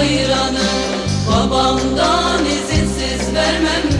hayranı. Babamdan izinsiz vermem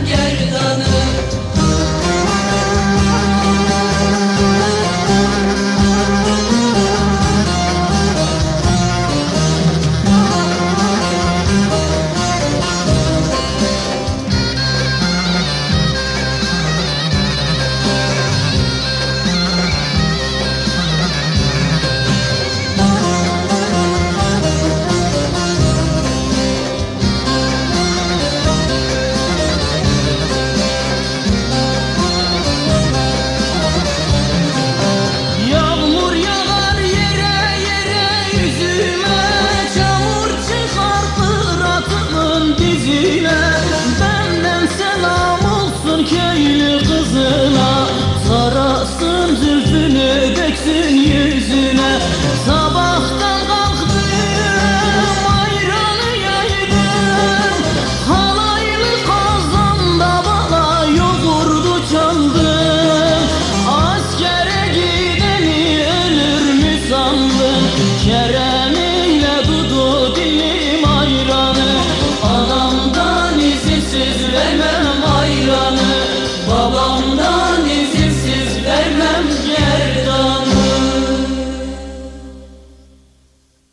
Keremiyle dudu dilim ayranı. Anamdan izinsiz vermem.